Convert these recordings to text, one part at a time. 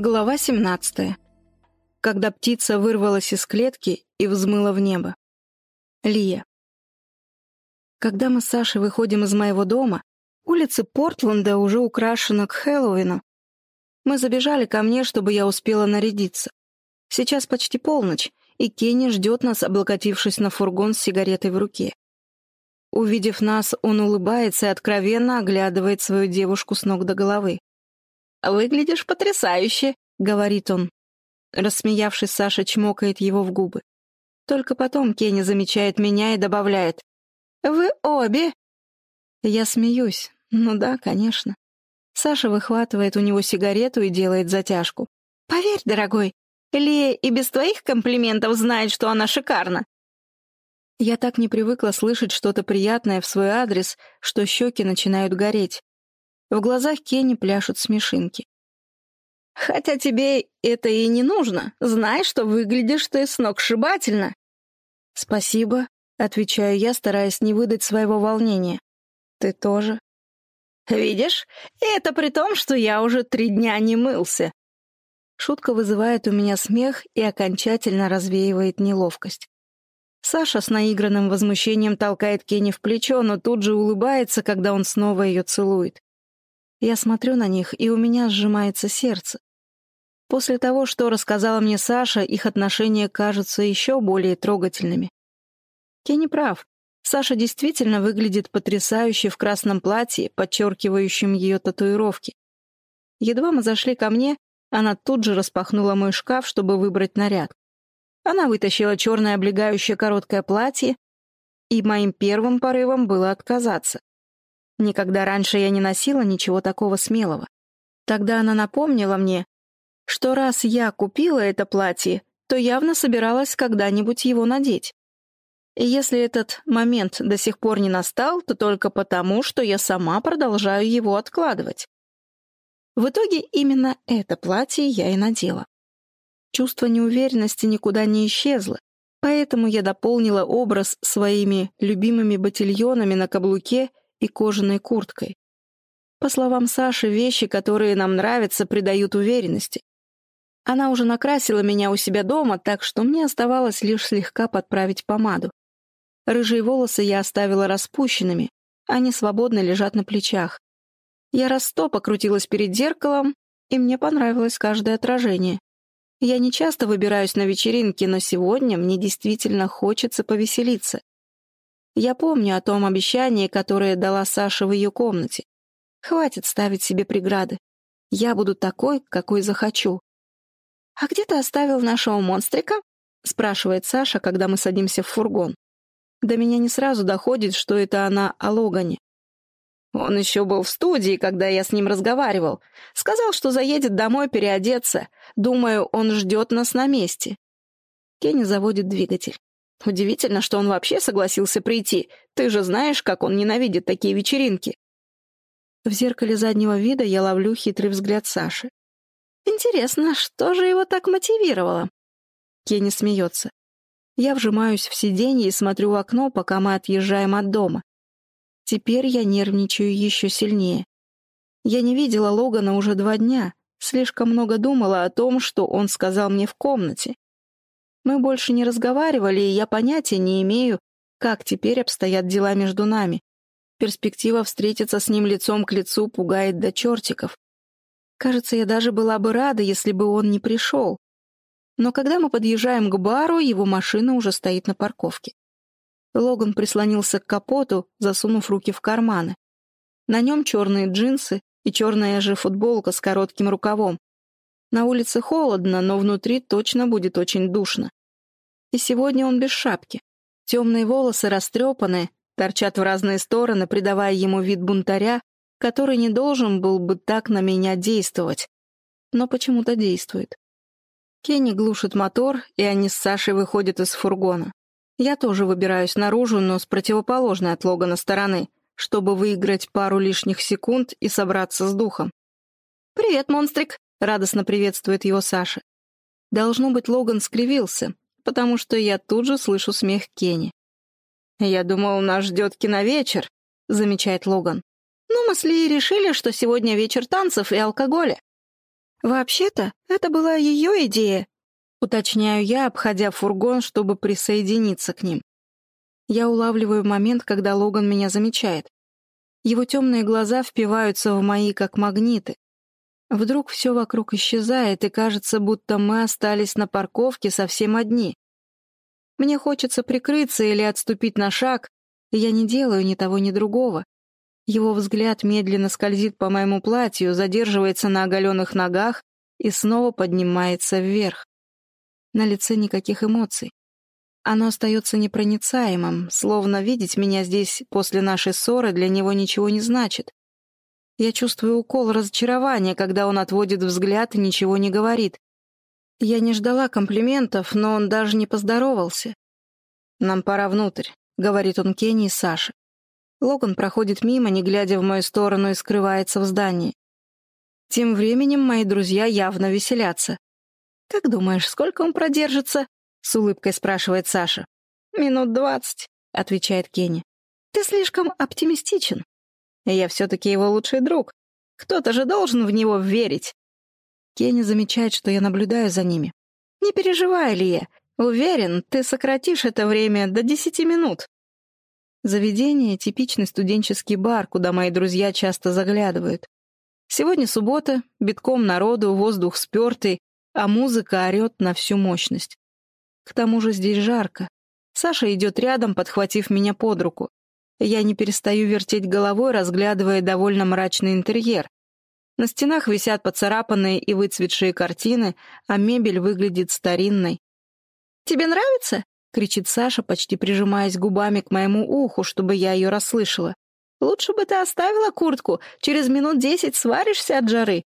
Глава 17. Когда птица вырвалась из клетки и взмыла в небо. Лия. Когда мы с Сашей выходим из моего дома, улицы Портленда уже украшены к Хэллоуину. Мы забежали ко мне, чтобы я успела нарядиться. Сейчас почти полночь, и Кенни ждет нас, облокотившись на фургон с сигаретой в руке. Увидев нас, он улыбается и откровенно оглядывает свою девушку с ног до головы. «Выглядишь потрясающе», — говорит он. Рассмеявшись, Саша чмокает его в губы. Только потом Кенни замечает меня и добавляет. «Вы обе?» Я смеюсь. Ну да, конечно. Саша выхватывает у него сигарету и делает затяжку. «Поверь, дорогой, Лея и без твоих комплиментов знает, что она шикарна». Я так не привыкла слышать что-то приятное в свой адрес, что щеки начинают гореть. В глазах Кенни пляшут смешинки. «Хотя тебе это и не нужно. Знай, что выглядишь ты сногсшибательно». «Спасибо», — отвечаю я, стараясь не выдать своего волнения. «Ты тоже». «Видишь, это при том, что я уже три дня не мылся». Шутка вызывает у меня смех и окончательно развеивает неловкость. Саша с наигранным возмущением толкает Кенни в плечо, но тут же улыбается, когда он снова ее целует. Я смотрю на них, и у меня сжимается сердце. После того, что рассказала мне Саша, их отношения кажутся еще более трогательными. Кенни прав. Саша действительно выглядит потрясающе в красном платье, подчеркивающем ее татуировки. Едва мы зашли ко мне, она тут же распахнула мой шкаф, чтобы выбрать наряд. Она вытащила черное облегающее короткое платье, и моим первым порывом было отказаться. Никогда раньше я не носила ничего такого смелого. Тогда она напомнила мне, что раз я купила это платье, то явно собиралась когда-нибудь его надеть. И если этот момент до сих пор не настал, то только потому, что я сама продолжаю его откладывать. В итоге именно это платье я и надела. Чувство неуверенности никуда не исчезло, поэтому я дополнила образ своими любимыми ботильонами на каблуке и кожаной курткой. По словам Саши, вещи, которые нам нравятся, придают уверенности. Она уже накрасила меня у себя дома, так что мне оставалось лишь слегка подправить помаду. Рыжие волосы я оставила распущенными, они свободно лежат на плечах. Я раз сто покрутилась перед зеркалом, и мне понравилось каждое отражение. Я не часто выбираюсь на вечеринки, но сегодня мне действительно хочется повеселиться. Я помню о том обещании, которое дала Саша в ее комнате. Хватит ставить себе преграды. Я буду такой, какой захочу. «А где ты оставил нашего монстрика?» — спрашивает Саша, когда мы садимся в фургон. До меня не сразу доходит, что это она о Логане. Он еще был в студии, когда я с ним разговаривал. Сказал, что заедет домой переодеться. Думаю, он ждет нас на месте. Кенни заводит двигатель. Удивительно, что он вообще согласился прийти. Ты же знаешь, как он ненавидит такие вечеринки. В зеркале заднего вида я ловлю хитрый взгляд Саши. Интересно, что же его так мотивировало? Кенни смеется. Я вжимаюсь в сиденье и смотрю в окно, пока мы отъезжаем от дома. Теперь я нервничаю еще сильнее. Я не видела Логана уже два дня, слишком много думала о том, что он сказал мне в комнате. Мы больше не разговаривали, и я понятия не имею, как теперь обстоят дела между нами. Перспектива встретиться с ним лицом к лицу пугает до чертиков. Кажется, я даже была бы рада, если бы он не пришел. Но когда мы подъезжаем к бару, его машина уже стоит на парковке. Логан прислонился к капоту, засунув руки в карманы. На нем черные джинсы и черная же футболка с коротким рукавом. На улице холодно, но внутри точно будет очень душно. И сегодня он без шапки. Темные волосы растрепаны, торчат в разные стороны, придавая ему вид бунтаря, который не должен был бы так на меня действовать, но почему-то действует. Кенни глушит мотор, и они с Сашей выходят из фургона. Я тоже выбираюсь наружу, но с противоположной от Логана стороны, чтобы выиграть пару лишних секунд и собраться с духом. «Привет, монстрик!» — радостно приветствует его Саша. Должно быть, Логан скривился, потому что я тут же слышу смех Кенни. «Я думал, нас ждет киновечер», — замечает Логан. «Ну, мы с Ли решили, что сегодня вечер танцев и алкоголя». Вообще-то, это была ее идея, уточняю я, обходя фургон, чтобы присоединиться к ним. Я улавливаю момент, когда Логан меня замечает. Его темные глаза впиваются в мои, как магниты. Вдруг все вокруг исчезает, и кажется, будто мы остались на парковке совсем одни. Мне хочется прикрыться или отступить на шаг, и я не делаю ни того, ни другого. Его взгляд медленно скользит по моему платью, задерживается на оголенных ногах и снова поднимается вверх. На лице никаких эмоций. Оно остается непроницаемым, словно видеть меня здесь после нашей ссоры для него ничего не значит. Я чувствую укол разочарования, когда он отводит взгляд и ничего не говорит. Я не ждала комплиментов, но он даже не поздоровался. «Нам пора внутрь», — говорит он Кенни и Саше. Логан проходит мимо, не глядя в мою сторону, и скрывается в здании. Тем временем мои друзья явно веселятся. «Как думаешь, сколько он продержится?» — с улыбкой спрашивает Саша. «Минут двадцать», — отвечает Кенни. «Ты слишком оптимистичен. Я все-таки его лучший друг. Кто-то же должен в него верить». Кенни замечает, что я наблюдаю за ними. «Не переживай, Лия. Уверен, ты сократишь это время до десяти минут». Заведение — типичный студенческий бар, куда мои друзья часто заглядывают. Сегодня суббота, битком народу, воздух спертый, а музыка орет на всю мощность. К тому же здесь жарко. Саша идет рядом, подхватив меня под руку. Я не перестаю вертеть головой, разглядывая довольно мрачный интерьер. На стенах висят поцарапанные и выцветшие картины, а мебель выглядит старинной. «Тебе нравится?» — кричит Саша, почти прижимаясь губами к моему уху, чтобы я ее расслышала. «Лучше бы ты оставила куртку, через минут десять сваришься от жары».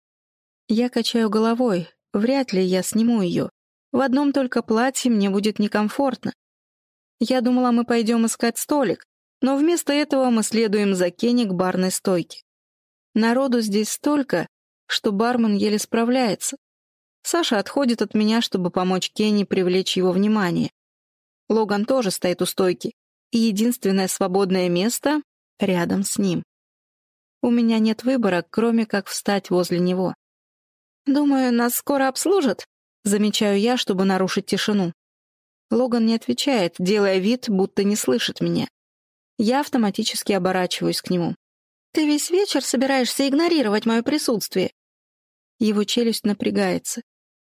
Я качаю головой, вряд ли я сниму ее. В одном только платье мне будет некомфортно. Я думала, мы пойдем искать столик, но вместо этого мы следуем за Кенни к барной стойке. Народу здесь столько, что бармен еле справляется. Саша отходит от меня, чтобы помочь Кенни привлечь его внимание. Логан тоже стоит у стойки, и единственное свободное место рядом с ним. У меня нет выбора, кроме как встать возле него. «Думаю, нас скоро обслужат», — замечаю я, чтобы нарушить тишину. Логан не отвечает, делая вид, будто не слышит меня. Я автоматически оборачиваюсь к нему. «Ты весь вечер собираешься игнорировать мое присутствие?» Его челюсть напрягается.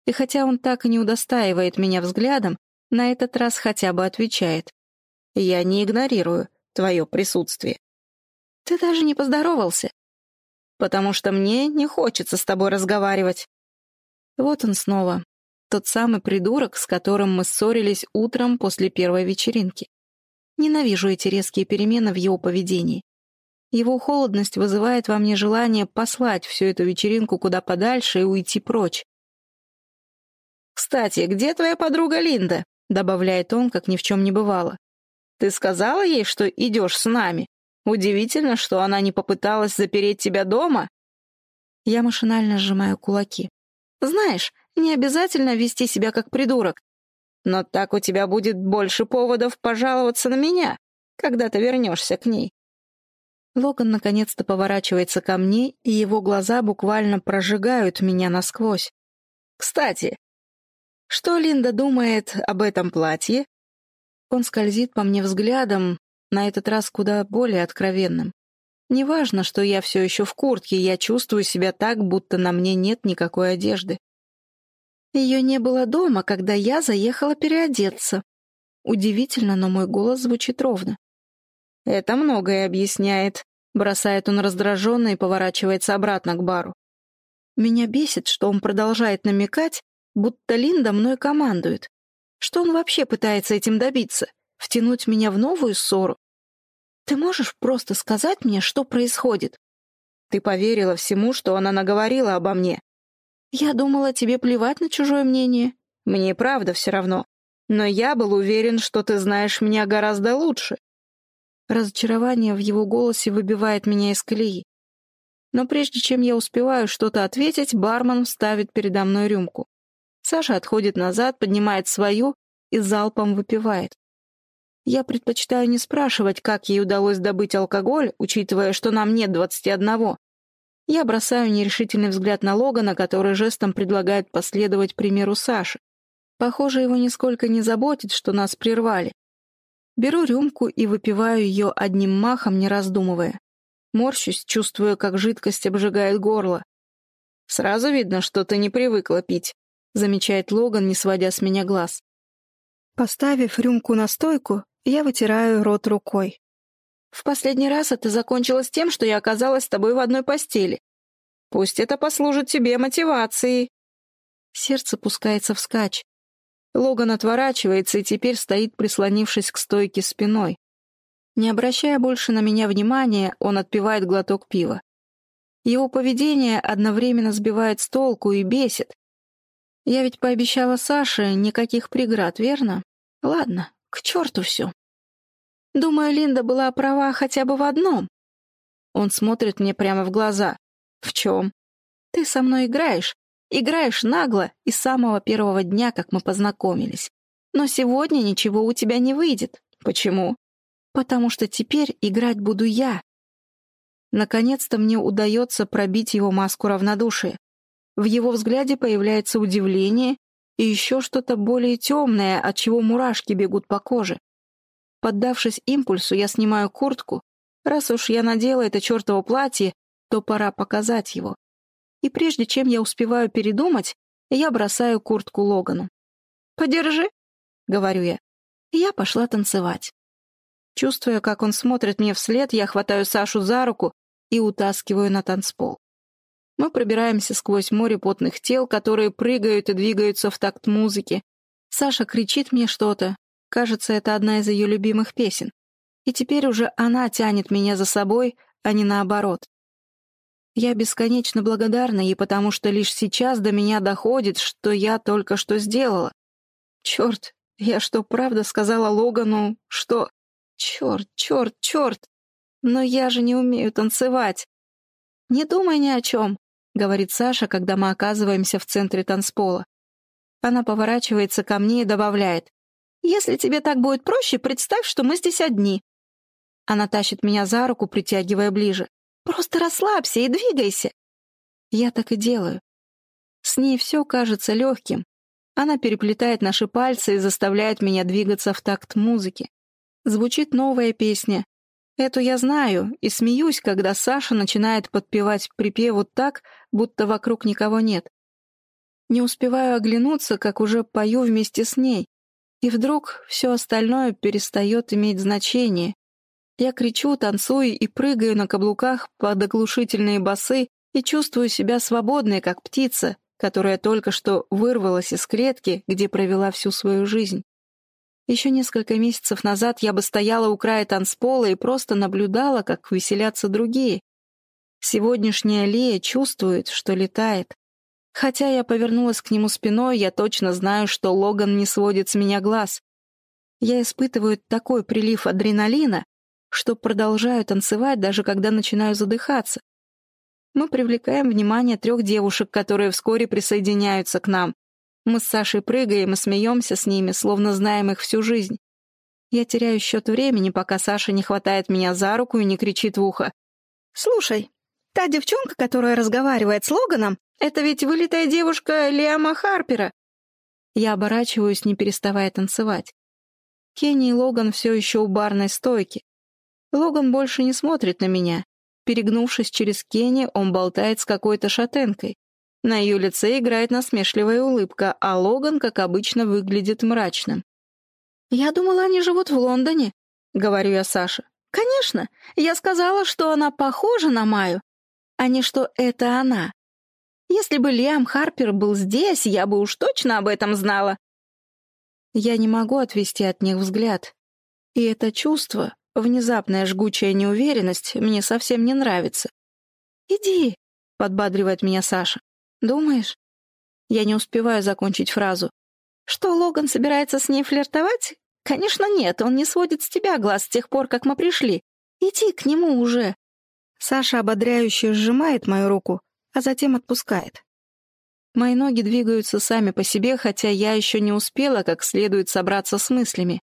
И хотя он так и не удостаивает меня взглядом, на этот раз хотя бы отвечает. «Я не игнорирую твое присутствие». «Ты даже не поздоровался». «Потому что мне не хочется с тобой разговаривать». Вот он снова, тот самый придурок, с которым мы ссорились утром после первой вечеринки. Ненавижу эти резкие перемены в его поведении. Его холодность вызывает во мне желание послать всю эту вечеринку куда подальше и уйти прочь. «Кстати, где твоя подруга Линда?» — добавляет он, как ни в чем не бывало. «Ты сказала ей, что идешь с нами? Удивительно, что она не попыталась запереть тебя дома?» Я машинально сжимаю кулаки. «Знаешь, не обязательно вести себя как придурок. Но так у тебя будет больше поводов пожаловаться на меня, когда ты вернешься к ней». Логан наконец-то поворачивается ко мне, и его глаза буквально прожигают меня насквозь. «Кстати, что Линда думает об этом платье? Он скользит по мне взглядом, на этот раз куда более откровенным. Неважно, что я все еще в куртке, я чувствую себя так, будто на мне нет никакой одежды. Ее не было дома, когда я заехала переодеться. Удивительно, но мой голос звучит ровно. «Это многое объясняет», — бросает он раздраженно и поворачивается обратно к бару. Меня бесит, что он продолжает намекать, будто Линда мной командует. Что он вообще пытается этим добиться? Втянуть меня в новую ссору? Ты можешь просто сказать мне, что происходит? Ты поверила всему, что она наговорила обо мне. Я думала, тебе плевать на чужое мнение. Мне правда все равно. Но я был уверен, что ты знаешь меня гораздо лучше. Разочарование в его голосе выбивает меня из колеи. Но прежде чем я успеваю что-то ответить, бармен ставит передо мной рюмку. Саша отходит назад, поднимает свою и залпом выпивает. Я предпочитаю не спрашивать, как ей удалось добыть алкоголь, учитывая, что нам нет двадцати одного. Я бросаю нерешительный взгляд на Логана, который жестом предлагает последовать примеру Саши. Похоже, его нисколько не заботит, что нас прервали. Беру рюмку и выпиваю ее одним махом, не раздумывая. Морщусь, чувствуя, как жидкость обжигает горло. «Сразу видно, что ты не привыкла пить», — замечает Логан, не сводя с меня глаз. Поставив рюмку на стойку, я вытираю рот рукой. «В последний раз это закончилось тем, что я оказалась с тобой в одной постели. Пусть это послужит тебе мотивацией». Сердце пускается вскачь. Логан отворачивается и теперь стоит, прислонившись к стойке спиной. Не обращая больше на меня внимания, он отпивает глоток пива. Его поведение одновременно сбивает с толку и бесит. Я ведь пообещала Саше никаких преград, верно? Ладно, к черту все. Думаю, Линда была права хотя бы в одном. Он смотрит мне прямо в глаза. В чем? Ты со мной играешь. Играешь нагло и с самого первого дня, как мы познакомились. Но сегодня ничего у тебя не выйдет. Почему? Потому что теперь играть буду я. Наконец-то мне удается пробить его маску равнодушия. В его взгляде появляется удивление и еще что-то более темное, от чего мурашки бегут по коже. Поддавшись импульсу, я снимаю куртку. Раз уж я надела это чертово платье, то пора показать его. И прежде чем я успеваю передумать, я бросаю куртку Логану. «Подержи», — говорю я. Я пошла танцевать. Чувствуя, как он смотрит мне вслед, я хватаю Сашу за руку и утаскиваю на танцпол. Мы пробираемся сквозь море потных тел, которые прыгают и двигаются в такт музыки. Саша кричит мне что-то. Кажется, это одна из ее любимых песен. И теперь уже она тянет меня за собой, а не наоборот. Я бесконечно благодарна ей, потому что лишь сейчас до меня доходит, что я только что сделала. Черт, я что, правда сказала Логану, что... Черт, черт, черт! «Но я же не умею танцевать». «Не думай ни о чем», — говорит Саша, когда мы оказываемся в центре танцпола. Она поворачивается ко мне и добавляет. «Если тебе так будет проще, представь, что мы здесь одни». Она тащит меня за руку, притягивая ближе. «Просто расслабься и двигайся». Я так и делаю. С ней все кажется легким. Она переплетает наши пальцы и заставляет меня двигаться в такт музыки. Звучит новая песня, Эту я знаю и смеюсь, когда Саша начинает подпевать припеву так, будто вокруг никого нет. Не успеваю оглянуться, как уже пою вместе с ней, и вдруг все остальное перестает иметь значение. Я кричу, танцую и прыгаю на каблуках под оглушительные басы и чувствую себя свободной, как птица, которая только что вырвалась из клетки, где провела всю свою жизнь. Еще несколько месяцев назад я бы стояла у края танцпола и просто наблюдала, как веселятся другие. Сегодняшняя Лея чувствует, что летает. Хотя я повернулась к нему спиной, я точно знаю, что Логан не сводит с меня глаз. Я испытываю такой прилив адреналина, что продолжаю танцевать, даже когда начинаю задыхаться. Мы привлекаем внимание трех девушек, которые вскоре присоединяются к нам. Мы с Сашей прыгаем и смеемся с ними, словно знаем их всю жизнь. Я теряю счет времени, пока Саша не хватает меня за руку и не кричит в ухо. «Слушай, та девчонка, которая разговаривает с Логаном, это ведь вылитая девушка Лиама Харпера». Я оборачиваюсь, не переставая танцевать. Кенни и Логан все еще у барной стойки. Логан больше не смотрит на меня. Перегнувшись через Кенни, он болтает с какой-то шатенкой. На ее лице играет насмешливая улыбка, а Логан, как обычно, выглядит мрачным. «Я думала, они живут в Лондоне», — говорю я Саше. «Конечно, я сказала, что она похожа на Маю, а не что это она. Если бы Лиам Харпер был здесь, я бы уж точно об этом знала». Я не могу отвести от них взгляд. И это чувство, внезапная жгучая неуверенность, мне совсем не нравится. «Иди», — подбадривает меня Саша. «Думаешь?» Я не успеваю закончить фразу. «Что, Логан собирается с ней флиртовать? Конечно, нет, он не сводит с тебя глаз с тех пор, как мы пришли. Иди к нему уже!» Саша ободряюще сжимает мою руку, а затем отпускает. Мои ноги двигаются сами по себе, хотя я еще не успела как следует собраться с мыслями.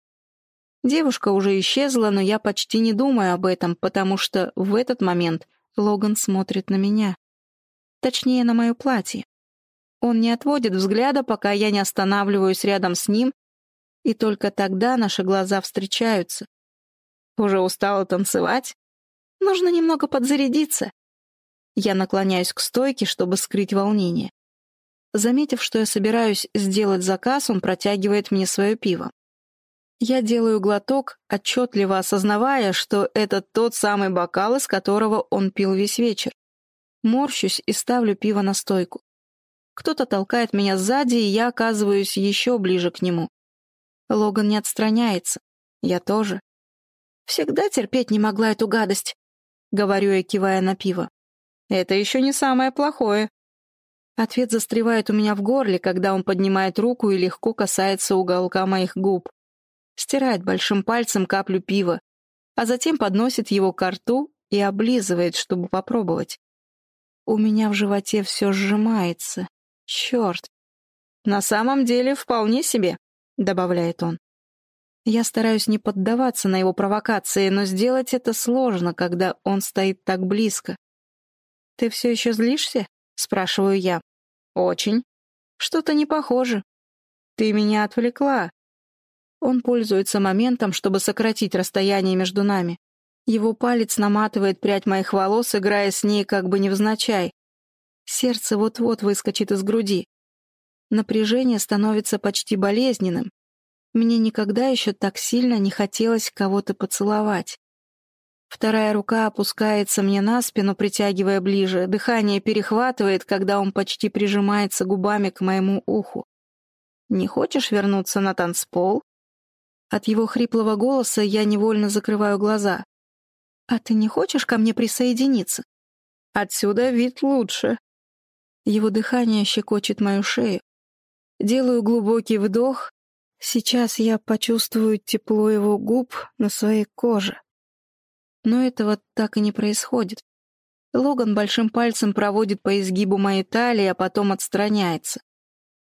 Девушка уже исчезла, но я почти не думаю об этом, потому что в этот момент Логан смотрит на меня. Точнее, на мое платье. Он не отводит взгляда, пока я не останавливаюсь рядом с ним, и только тогда наши глаза встречаются. Уже устала танцевать? Нужно немного подзарядиться. Я наклоняюсь к стойке, чтобы скрыть волнение. Заметив, что я собираюсь сделать заказ, он протягивает мне свое пиво. Я делаю глоток, отчетливо осознавая, что это тот самый бокал, из которого он пил весь вечер. Морщусь и ставлю пиво на стойку. Кто-то толкает меня сзади, и я оказываюсь еще ближе к нему. Логан не отстраняется. Я тоже. Всегда терпеть не могла эту гадость, — говорю я, кивая на пиво. Это еще не самое плохое. Ответ застревает у меня в горле, когда он поднимает руку и легко касается уголка моих губ. Стирает большим пальцем каплю пива, а затем подносит его к рту и облизывает, чтобы попробовать. У меня в животе все сжимается. Черт. На самом деле вполне себе, добавляет он. Я стараюсь не поддаваться на его провокации, но сделать это сложно, когда он стоит так близко. «Ты все еще злишься?» — спрашиваю я. «Очень. Что-то не похоже. Ты меня отвлекла». Он пользуется моментом, чтобы сократить расстояние между нами. Его палец наматывает прядь моих волос, играя с ней как бы невзначай. Сердце вот-вот выскочит из груди. Напряжение становится почти болезненным. Мне никогда еще так сильно не хотелось кого-то поцеловать. Вторая рука опускается мне на спину, притягивая ближе. Дыхание перехватывает, когда он почти прижимается губами к моему уху. «Не хочешь вернуться на танцпол?» От его хриплого голоса я невольно закрываю глаза. «А ты не хочешь ко мне присоединиться?» «Отсюда вид лучше». Его дыхание щекочет мою шею. Делаю глубокий вдох. Сейчас я почувствую тепло его губ на своей коже. Но этого так и не происходит. Логан большим пальцем проводит по изгибу моей талии, а потом отстраняется.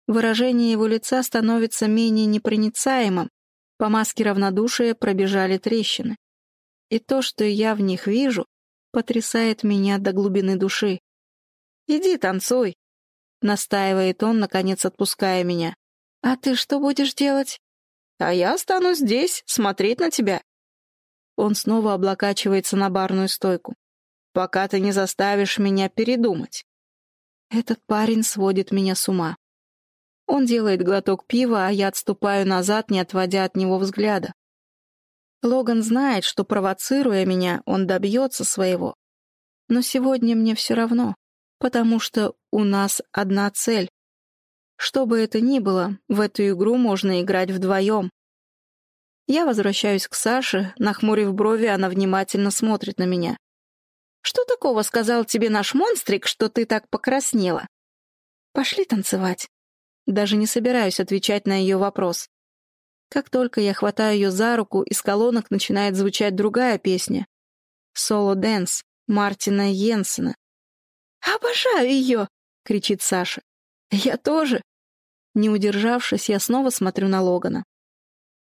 Выражение его лица становится менее непроницаемым, по маске равнодушия пробежали трещины. И то, что я в них вижу, потрясает меня до глубины души. «Иди танцуй», — настаивает он, наконец отпуская меня. «А ты что будешь делать?» «А я останусь здесь, смотреть на тебя», он снова облокачивается на барную стойку. «Пока ты не заставишь меня передумать». Этот парень сводит меня с ума. Он делает глоток пива, а я отступаю назад, не отводя от него взгляда. Логан знает, что, провоцируя меня, он добьется своего. Но сегодня мне все равно, потому что у нас одна цель. Что бы это ни было, в эту игру можно играть вдвоем. Я возвращаюсь к Саше, нахмурив брови, она внимательно смотрит на меня. «Что такого сказал тебе наш монстрик, что ты так покраснела?» «Пошли танцевать». Даже не собираюсь отвечать на ее вопрос. Как только я хватаю ее за руку, из колонок начинает звучать другая песня. «Соло Дэнс» Мартина Йенсена. «Обожаю ее!» — кричит Саша. «Я тоже!» Не удержавшись, я снова смотрю на Логана.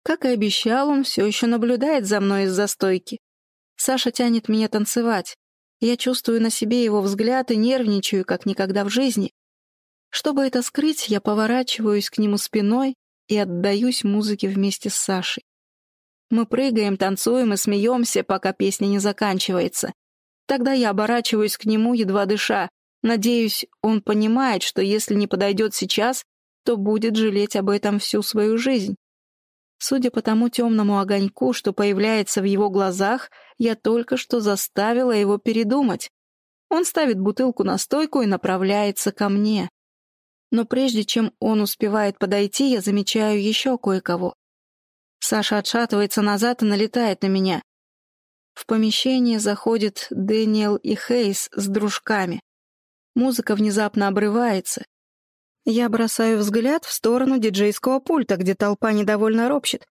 Как и обещал, он все еще наблюдает за мной из-за стойки. Саша тянет меня танцевать. Я чувствую на себе его взгляд и нервничаю, как никогда в жизни. Чтобы это скрыть, я поворачиваюсь к нему спиной и отдаюсь музыке вместе с Сашей. Мы прыгаем, танцуем и смеемся, пока песня не заканчивается. Тогда я оборачиваюсь к нему, едва дыша. Надеюсь, он понимает, что если не подойдет сейчас, то будет жалеть об этом всю свою жизнь. Судя по тому темному огоньку, что появляется в его глазах, я только что заставила его передумать. Он ставит бутылку на стойку и направляется ко мне. Но прежде чем он успевает подойти, я замечаю еще кое-кого. Саша отшатывается назад и налетает на меня. В помещение заходят Дэниел и Хейс с дружками. Музыка внезапно обрывается, я бросаю взгляд в сторону диджейского пульта, где толпа недовольно ропщет,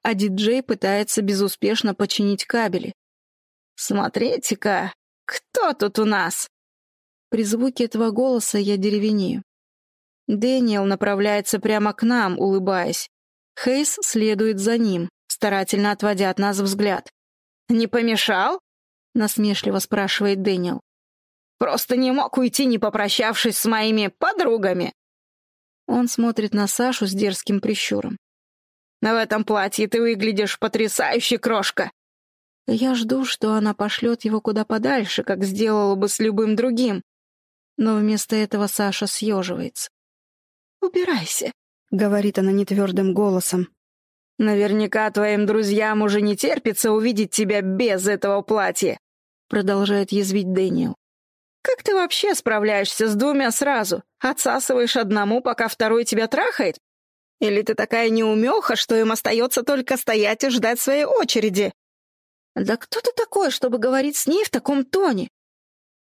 а диджей пытается безуспешно починить кабели. «Смотрите-ка, кто тут у нас?» При звуке этого голоса я деревенею. Дэниел направляется прямо к нам, улыбаясь. Хейс следует за ним, старательно отводя от нас взгляд. «Не помешал?» — насмешливо спрашивает Дэниел. Просто не мог уйти, не попрощавшись с моими подругами. Он смотрит на Сашу с дерзким прищуром. В этом платье ты выглядишь потрясающе, крошка. Я жду, что она пошлет его куда подальше, как сделала бы с любым другим. Но вместо этого Саша съеживается. «Убирайся», — говорит она нетвердым голосом. «Наверняка твоим друзьям уже не терпится увидеть тебя без этого платья», — продолжает язвить Дэниел. «Как ты вообще справляешься с двумя сразу? Отсасываешь одному, пока второй тебя трахает? Или ты такая неумеха, что им остается только стоять и ждать своей очереди?» «Да кто ты такой, чтобы говорить с ней в таком тоне?»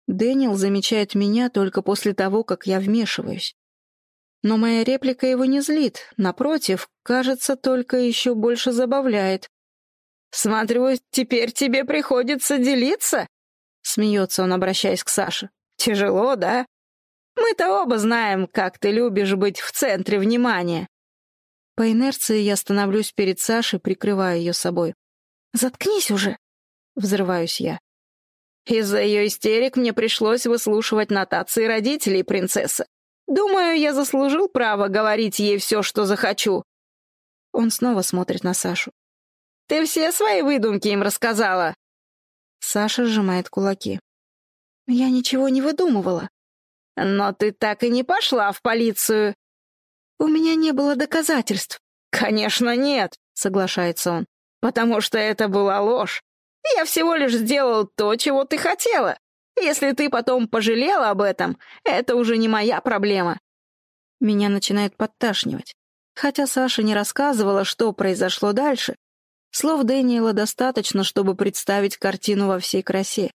Дэниел замечает меня только после того, как я вмешиваюсь. Но моя реплика его не злит, напротив, кажется, только еще больше забавляет. «Смотрю, теперь тебе приходится делиться?» Смеется он, обращаясь к Саше. «Тяжело, да? Мы-то оба знаем, как ты любишь быть в центре внимания». По инерции я становлюсь перед Сашей, прикрывая ее собой. «Заткнись уже!» — взрываюсь я. Из-за ее истерик мне пришлось выслушивать нотации родителей принцессы. Думаю, я заслужил право говорить ей все, что захочу. Он снова смотрит на Сашу. Ты все свои выдумки им рассказала. Саша сжимает кулаки. Я ничего не выдумывала. Но ты так и не пошла в полицию. У меня не было доказательств. Конечно, нет, соглашается он потому что это была ложь. Я всего лишь сделал то, чего ты хотела. Если ты потом пожалела об этом, это уже не моя проблема». Меня начинает подташнивать. Хотя Саша не рассказывала, что произошло дальше, слов Дэниела достаточно, чтобы представить картину во всей красе.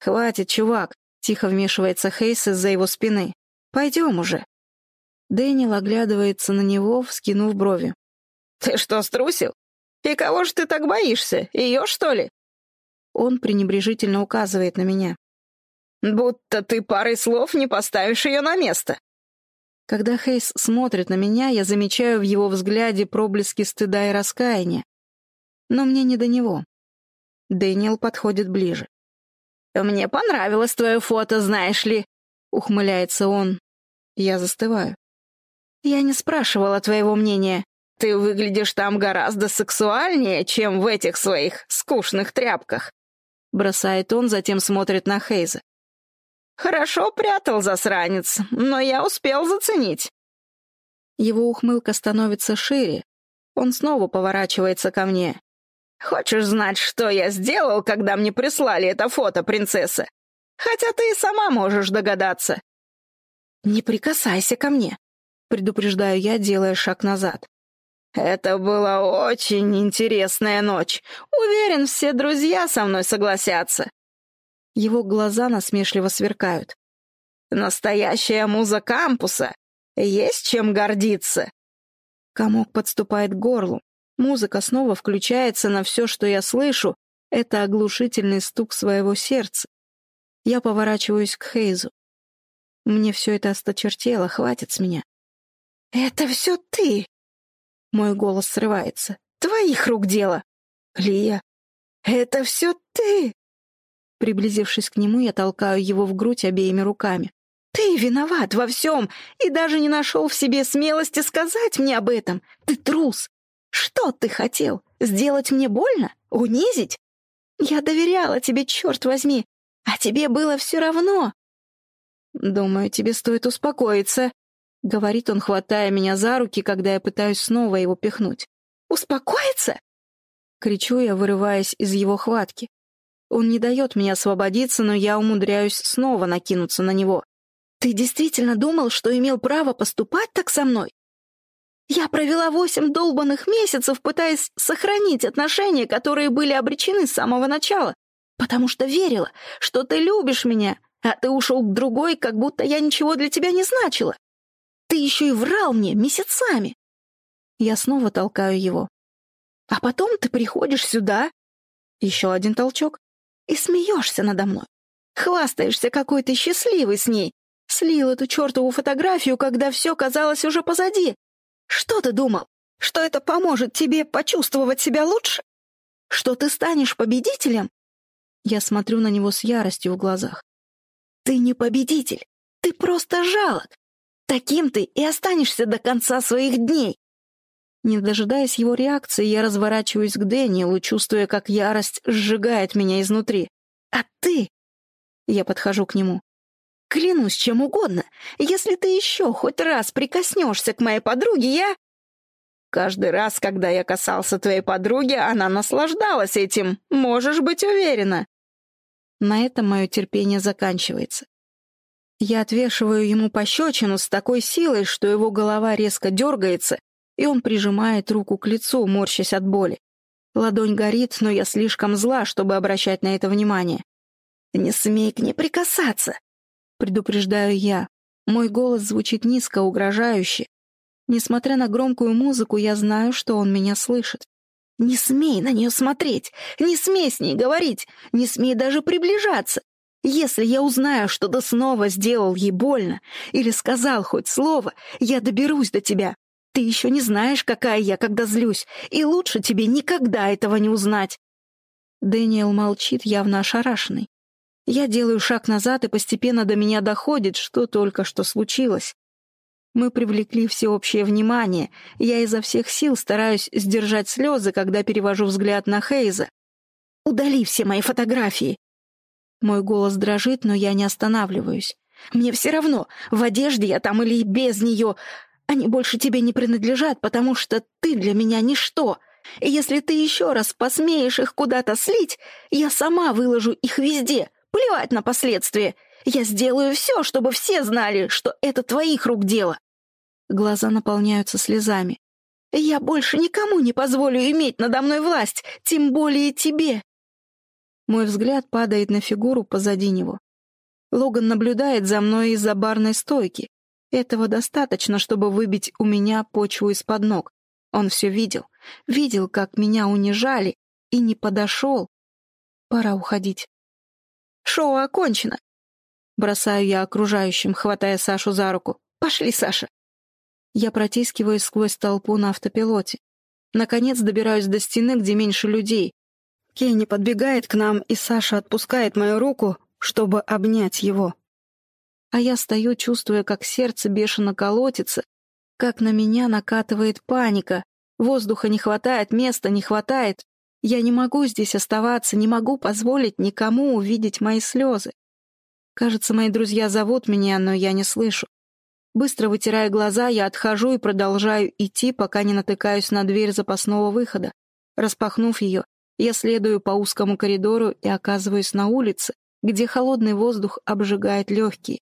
«Хватит, чувак», — тихо вмешивается Хейс из-за его спины. «Пойдем уже». Дэниел оглядывается на него, вскинув брови. «Ты что, струсил? «И кого ж ты так боишься? Ее, что ли?» Он пренебрежительно указывает на меня. «Будто ты парой слов не поставишь ее на место». Когда Хейс смотрит на меня, я замечаю в его взгляде проблески стыда и раскаяния. Но мне не до него. Дэниел подходит ближе. «Мне понравилось твое фото, знаешь ли», — ухмыляется он. Я застываю. «Я не спрашивала твоего мнения. Ты выглядишь там гораздо сексуальнее, чем в этих своих скучных тряпках», — бросает он, затем смотрит на Хейза. «Хорошо прятал засранец, но я успел заценить». Его ухмылка становится шире. Он снова поворачивается ко мне. «Хочешь знать, что я сделал, когда мне прислали это фото, принцесса? Хотя ты и сама можешь догадаться». «Не прикасайся ко мне», — предупреждаю я, делая шаг назад. Это была очень интересная ночь. Уверен, все друзья со мной согласятся. Его глаза насмешливо сверкают. Настоящая муза кампуса. Есть чем гордиться. Комок подступает к горлу. Музыка снова включается на все, что я слышу. Это оглушительный стук своего сердца. Я поворачиваюсь к Хейзу. Мне все это осточертело, хватит с меня. «Это все ты!» Мой голос срывается. «Твоих рук дело!» «Лия, это все ты!» Приблизившись к нему, я толкаю его в грудь обеими руками. «Ты виноват во всем и даже не нашел в себе смелости сказать мне об этом. Ты трус! Что ты хотел? Сделать мне больно? Унизить? Я доверяла тебе, черт возьми, а тебе было все равно!» «Думаю, тебе стоит успокоиться», — говорит он, хватая меня за руки, когда я пытаюсь снова его пихнуть. «Успокоиться?» — кричу я, вырываясь из его хватки. Он не дает мне освободиться, но я умудряюсь снова накинуться на него. «Ты действительно думал, что имел право поступать так со мной? Я провела восемь долбанных месяцев, пытаясь сохранить отношения, которые были обречены с самого начала, потому что верила, что ты любишь меня, а ты ушел к другой, как будто я ничего для тебя не значила. Ты еще и врал мне месяцами. Я снова толкаю его. А потом ты приходишь сюда. Еще один толчок. И смеешься надо мной. Хвастаешься, какой ты счастливый с ней. Слил эту чертову фотографию, когда все казалось уже позади. Что ты думал? Что это поможет тебе почувствовать себя лучше? Что ты станешь победителем? Я смотрю на него с яростью в глазах. Ты не победитель, ты просто жалок. Таким ты и останешься до конца своих дней. Не дожидаясь его реакции, я разворачиваюсь к Дэниелу, чувствуя, как ярость сжигает меня изнутри. А ты? Я подхожу к нему. Клянусь чем угодно, если ты еще хоть раз прикоснешься к моей подруге, я... Каждый раз, когда я касался твоей подруги, она наслаждалась этим, можешь быть уверена. На этом мое терпение заканчивается. Я отвешиваю ему пощечину с такой силой, что его голова резко дергается, и он прижимает руку к лицу, морщась от боли. Ладонь горит, но я слишком зла, чтобы обращать на это внимание. «Не смей к ней прикасаться!» Предупреждаю я. Мой голос звучит низко, угрожающе. Несмотря на громкую музыку, я знаю, что он меня слышит. «Не смей на нее смотреть! Не смей с ней говорить! Не смей даже приближаться! Если я узнаю, что ты снова сделал ей больно или сказал хоть слово, я доберусь до тебя. Ты еще не знаешь, какая я, когда злюсь, и лучше тебе никогда этого не узнать». Дэниел молчит, явно ошарашенный. Я делаю шаг назад, и постепенно до меня доходит, что только что случилось. Мы привлекли всеобщее внимание. Я изо всех сил стараюсь сдержать слезы, когда перевожу взгляд на Хейза. «Удали все мои фотографии!» Мой голос дрожит, но я не останавливаюсь. «Мне все равно, в одежде я там или без нее. Они больше тебе не принадлежат, потому что ты для меня ничто. И если ты еще раз посмеешь их куда-то слить, я сама выложу их везде. Плевать на последствия. Я сделаю все, чтобы все знали, что это твоих рук дело». Глаза наполняются слезами. «Я больше никому не позволю иметь надо мной власть, тем более тебе». Мой взгляд падает на фигуру позади него. Логан наблюдает за мной из-за барной стойки. Этого достаточно, чтобы выбить у меня почву из-под ног. Он все видел. Видел, как меня унижали, и не подошел. Пора уходить. Шоу окончено. Бросаю я окружающим, хватая Сашу за руку. «Пошли, Саша!» Я протискиваюсь сквозь толпу на автопилоте. Наконец добираюсь до стены, где меньше людей. Кенни подбегает к нам, и Саша отпускает мою руку, чтобы обнять его а я стою, чувствуя, как сердце бешено колотится, как на меня накатывает паника. Воздуха не хватает, места не хватает. Я не могу здесь оставаться, не могу позволить никому увидеть мои слезы. Кажется, мои друзья зовут меня, но я не слышу. Быстро вытирая глаза, я отхожу и продолжаю идти, пока не натыкаюсь на дверь запасного выхода. Распахнув ее, я следую по узкому коридору и оказываюсь на улице, где холодный воздух обжигает легкие.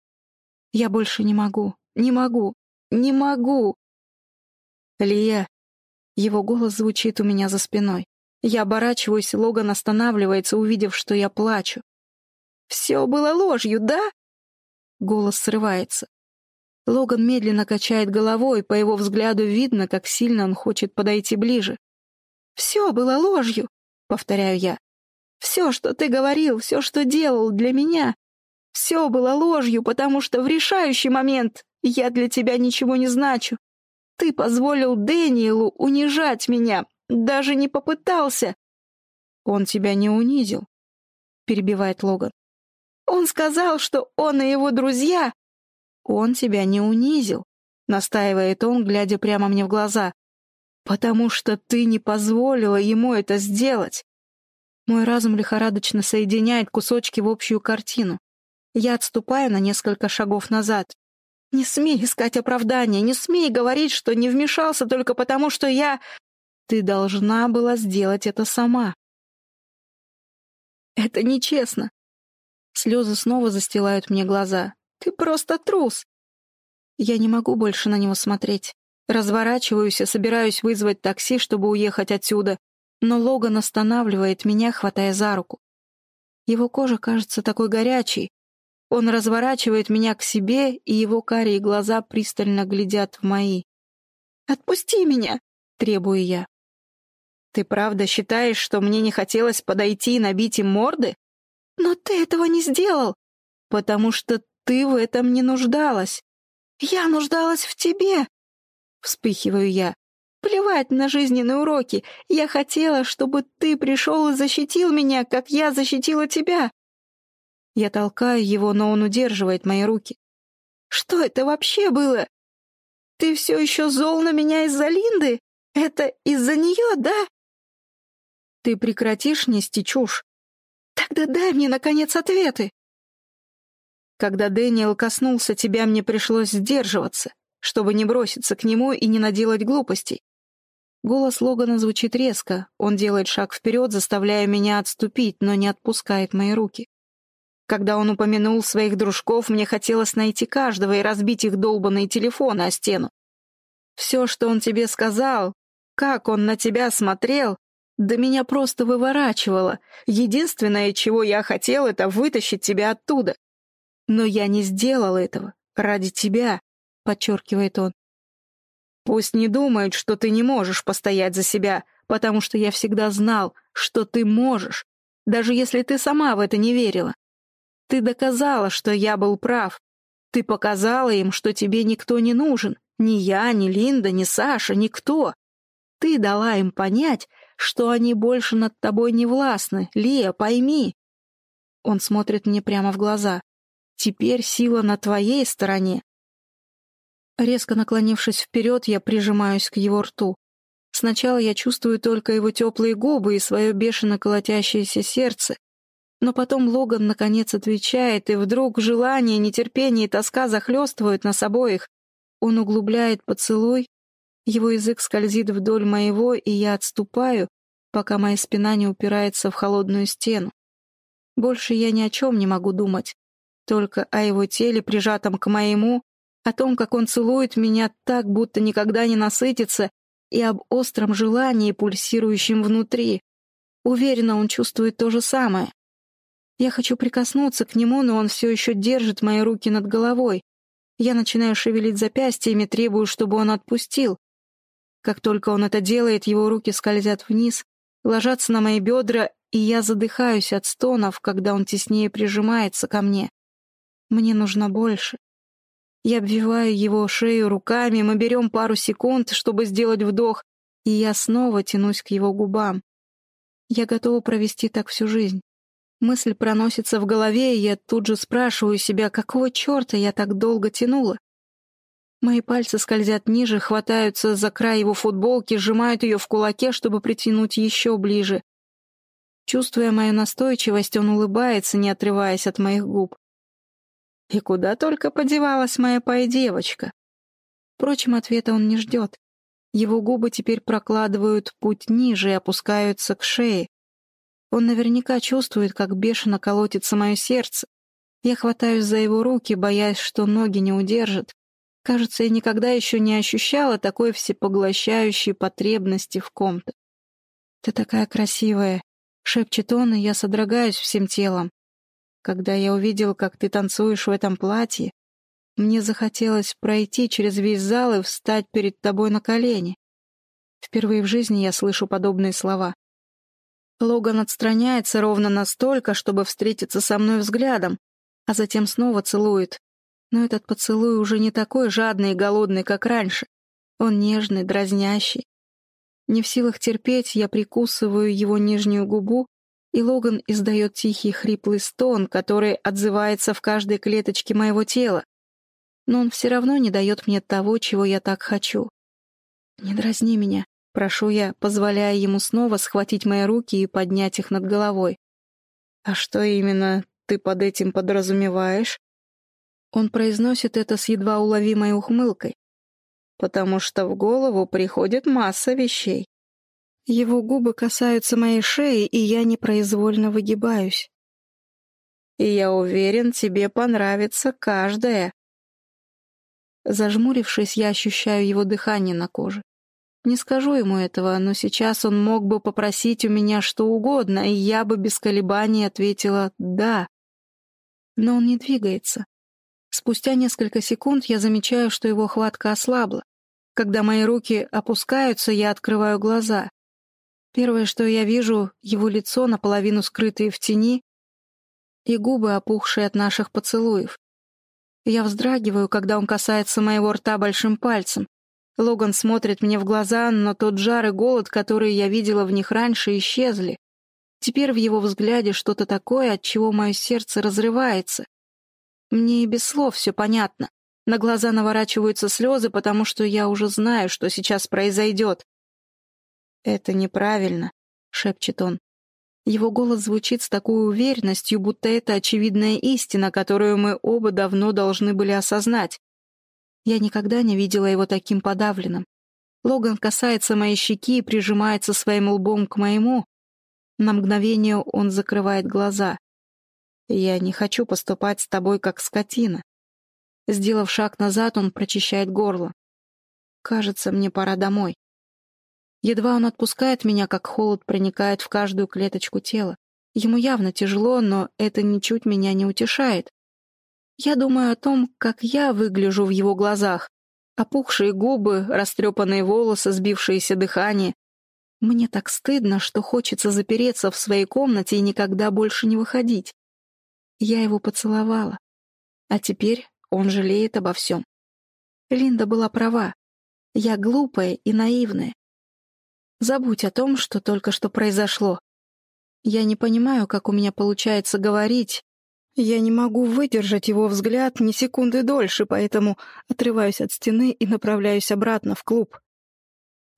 Я больше не могу, не могу, не могу. Лия. Его голос звучит у меня за спиной. Я оборачиваюсь, Логан останавливается, увидев, что я плачу. «Все было ложью, да?» Голос срывается. Логан медленно качает головой, по его взгляду видно, как сильно он хочет подойти ближе. «Все было ложью», — повторяю я. «Все, что ты говорил, все, что делал для меня, все было ложью, потому что в решающий момент я для тебя ничего не значу. Ты позволил Дэниелу унижать меня, даже не попытался. Он тебя не унизил, перебивает Логан. Он сказал, что он и его друзья... Он тебя не унизил, настаивает он, глядя прямо мне в глаза. Потому что ты не позволила ему это сделать. Мой разум лихорадочно соединяет кусочки в общую картину. Я отступаю на несколько шагов назад. «Не смей искать оправдания, не смей говорить, что не вмешался только потому, что я...» «Ты должна была сделать это сама». «Это нечестно». Слезы снова застилают мне глаза. «Ты просто трус». Я не могу больше на него смотреть. Разворачиваюсь и собираюсь вызвать такси, чтобы уехать отсюда, но Логан останавливает меня, хватая за руку. Его кожа кажется такой горячей, он разворачивает меня к себе, и его карие глаза пристально глядят в мои. «Отпусти меня!» — требую я. «Ты правда считаешь, что мне не хотелось подойти и набить им морды? Но ты этого не сделал, потому что ты в этом не нуждалась. Я нуждалась в тебе!» Вспыхиваю я. Плевать на жизненные уроки. Я хотела, чтобы ты пришел и защитил меня, как я защитила тебя. Я толкаю его, но он удерживает мои руки. «Что это вообще было? Ты все еще зол на меня из-за Линды? Это из-за нее, да?» «Ты прекратишь нести чушь?» «Тогда дай мне, наконец, ответы!» Когда Дэниел коснулся тебя, мне пришлось сдерживаться, чтобы не броситься к нему и не наделать глупостей. Голос Логана звучит резко, он делает шаг вперед, заставляя меня отступить, но не отпускает мои руки. Когда он упомянул своих дружков, мне хотелось найти каждого и разбить их долбанные телефоны о стену. Все, что он тебе сказал, как он на тебя смотрел, да меня просто выворачивало. Единственное, чего я хотел, это вытащить тебя оттуда. Но я не сделал этого ради тебя, подчеркивает он. Пусть не думают, что ты не можешь постоять за себя, потому что я всегда знал, что ты можешь, даже если ты сама в это не верила. Ты доказала, что я был прав. Ты показала им, что тебе никто не нужен. Ни я, ни Линда, ни Саша, никто. Ты дала им понять, что они больше над тобой не властны. Лия, пойми. Он смотрит мне прямо в глаза. Теперь сила на твоей стороне. Резко наклонившись вперед, я прижимаюсь к его рту. Сначала я чувствую только его теплые губы и свое бешено колотящееся сердце, но потом Логан наконец отвечает, и вдруг желание, нетерпение и тоска захлестывают нас обоих. Он углубляет поцелуй, его язык скользит вдоль моего, и я отступаю, пока моя спина не упирается в холодную стену. Больше я ни о чем не могу думать, только о его теле, прижатом к моему, о том, как он целует меня так, будто никогда не насытится, и об остром желании, пульсирующем внутри. Уверена, он чувствует то же самое. Я хочу прикоснуться к нему, но он все еще держит мои руки над головой. Я начинаю шевелить запястьями, требую, чтобы он отпустил. Как только он это делает, его руки скользят вниз, ложатся на мои бедра, и я задыхаюсь от стонов, когда он теснее прижимается ко мне. Мне нужно больше. Я обвиваю его шею руками, мы берем пару секунд, чтобы сделать вдох, и я снова тянусь к его губам. Я готова провести так всю жизнь. Мысль проносится в голове, и я тут же спрашиваю себя, какого черта я так долго тянула? Мои пальцы скользят ниже, хватаются за край его футболки, сжимают ее в кулаке, чтобы притянуть еще ближе. Чувствуя мою настойчивость, он улыбается, не отрываясь от моих губ. И куда только подевалась моя пай-девочка? Впрочем, ответа он не ждет. Его губы теперь прокладывают путь ниже и опускаются к шее. Он наверняка чувствует, как бешено колотится мое сердце. Я хватаюсь за его руки, боясь, что ноги не удержат. Кажется, я никогда еще не ощущала такой всепоглощающей потребности в ком-то. «Ты такая красивая», — шепчет он, и я содрогаюсь всем телом. Когда я увидел, как ты танцуешь в этом платье, мне захотелось пройти через весь зал и встать перед тобой на колени. Впервые в жизни я слышу подобные слова. Логан отстраняется ровно настолько, чтобы встретиться со мной взглядом, а затем снова целует. Но этот поцелуй уже не такой жадный и голодный, как раньше. Он нежный, дразнящий. Не в силах терпеть, я прикусываю его нижнюю губу, и Логан издает тихий хриплый стон, который отзывается в каждой клеточке моего тела. Но он все равно не дает мне того, чего я так хочу. «Не дразни меня», Прошу я, позволяя ему снова схватить мои руки и поднять их над головой. «А что именно ты под этим подразумеваешь?» Он произносит это с едва уловимой ухмылкой. «Потому что в голову приходит масса вещей». Его губы касаются моей шеи, и я непроизвольно выгибаюсь. «И я уверен, тебе понравится каждая». Зажмурившись, я ощущаю его дыхание на коже. Не скажу ему этого, но сейчас он мог бы попросить у меня что угодно, и я бы без колебаний ответила «да». Но он не двигается. Спустя несколько секунд я замечаю, что его хватка ослабла. Когда мои руки опускаются, я открываю глаза. Первое, что я вижу, его лицо, наполовину скрытое в тени, и губы, опухшие от наших поцелуев. Я вздрагиваю, когда он касается моего рта большим пальцем. Логан смотрит мне в глаза, но тот жар и голод, которые я видела в них раньше, исчезли. Теперь в его взгляде что-то такое, от чего мое сердце разрывается. Мне и без слов все понятно. На глаза наворачиваются слезы, потому что я уже знаю, что сейчас произойдет. «Это неправильно», — шепчет он. Его голос звучит с такой уверенностью, будто это очевидная истина, которую мы оба давно должны были осознать. Я никогда не видела его таким подавленным. Логан касается моей щеки и прижимается своим лбом к моему. На мгновение он закрывает глаза. «Я не хочу поступать с тобой, как скотина». Сделав шаг назад, он прочищает горло. «Кажется, мне пора домой». Едва он отпускает меня, как холод проникает в каждую клеточку тела. Ему явно тяжело, но это ничуть меня не утешает. Я думаю о том, как я выгляжу в его глазах. Опухшие губы, растрепанные волосы, сбившееся дыхание. Мне так стыдно, что хочется запереться в своей комнате и никогда больше не выходить. Я его поцеловала. А теперь он жалеет обо всем. Линда была права. Я глупая и наивная. Забудь о том, что только что произошло. Я не понимаю, как у меня получается говорить. Я не могу выдержать его взгляд ни секунды дольше, поэтому отрываюсь от стены и направляюсь обратно в клуб.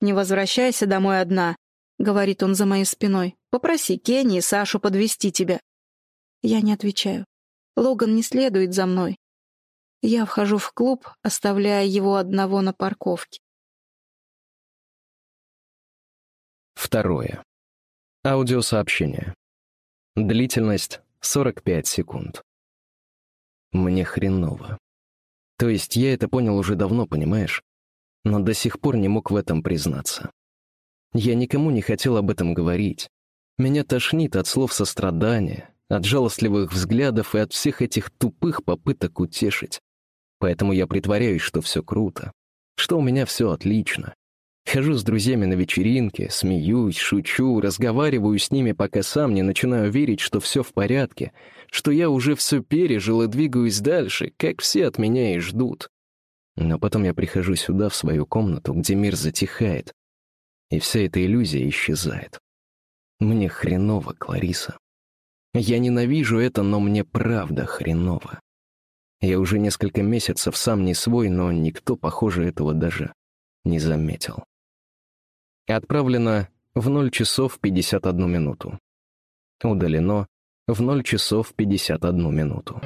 «Не возвращайся домой одна», — говорит он за моей спиной. «Попроси Кенни и Сашу подвести тебя». Я не отвечаю. Логан не следует за мной. Я вхожу в клуб, оставляя его одного на парковке. Второе. Аудиосообщение. Длительность 45 секунд. Мне хреново. То есть я это понял уже давно, понимаешь? Но до сих пор не мог в этом признаться. Я никому не хотел об этом говорить. Меня тошнит от слов сострадания, от жалостливых взглядов и от всех этих тупых попыток утешить. Поэтому я притворяюсь, что все круто, что у меня все отлично, Хожу с друзьями на вечеринке, смеюсь, шучу, разговариваю с ними, пока сам не начинаю верить, что все в порядке, что я уже все пережил и двигаюсь дальше, как все от меня и ждут. Но потом я прихожу сюда, в свою комнату, где мир затихает, и вся эта иллюзия исчезает. Мне хреново, Клариса. Я ненавижу это, но мне правда хреново. Я уже несколько месяцев сам не свой, но никто, похоже, этого даже не заметил. Отправлено в 0 часов 51 минуту. Удалено в 0 часов 51 минуту.